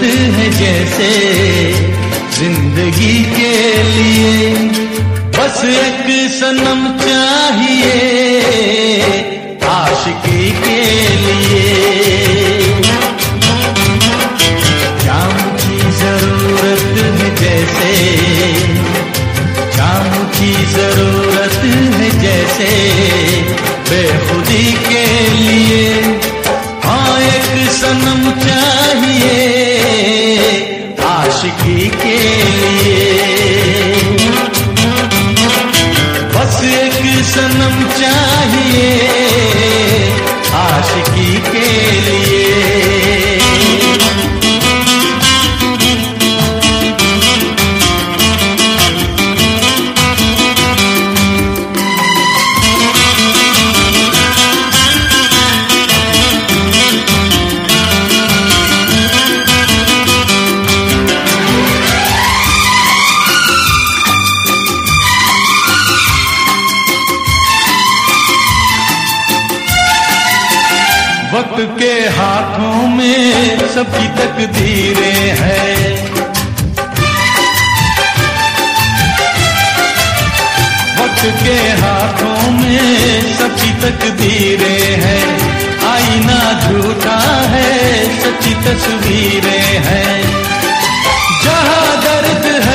ज़रूरत है जैसे ज़िंदगी के लिए। बस एक सनम चाहिए आशिकी के वक्त के हाथों में सबकी तकदीरें हैं। वक्त के हाथों में सबकी तकदीरें हैं। आईना झूठा है सच्ची तस्वीरें हैं। जहाँ दर्द है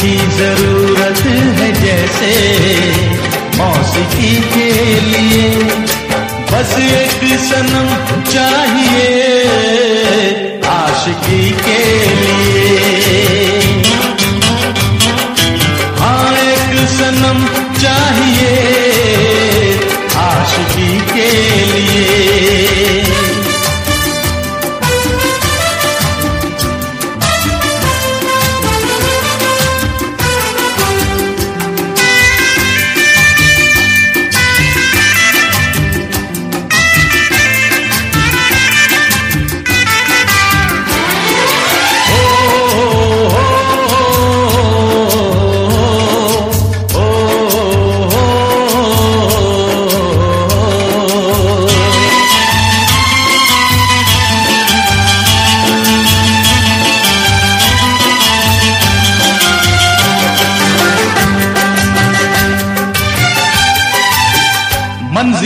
की ज़रूरत है जैसे मौसीकी के लिए। बस एक सनम चाहिए आशिकी के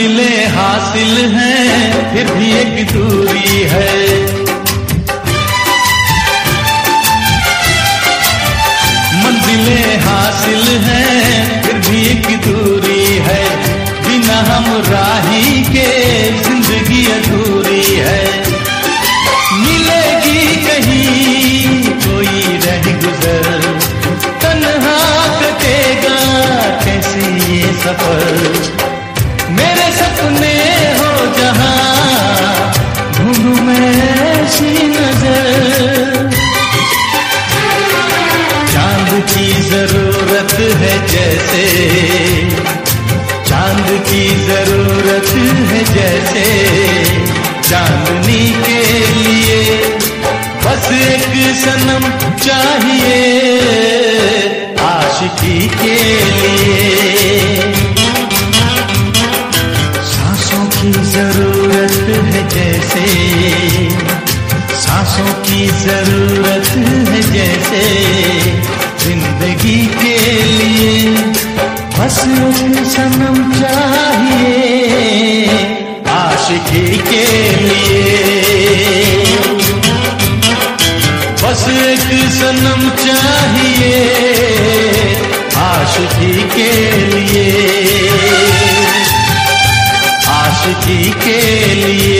मंजिलें हासिल हैं, फिर भी एक दूरी है। मंजिलें हासिल हैं, फिर भी एक दूरी है। बिना हम राही के ज़िंदगी अधूरी है। मिलेगी कहीं कोई रह गुजर, तन्हा कटेगा कैसे ये सफ़र? मेरे की ज़रूरत है जैसे। चाँद की ज़रूरत है जैसे। चांदनी के लिए बस एक सनम चाहिए। आशिकी के लिए। सांसों की ज़रूरत है जैसे। सांसों की ज़रूरत है जैसे। एक सनम चाहिए आशिकी के लिए। बस एक सनम चाहिए आशिकी के लिए। आशिकी के लिए।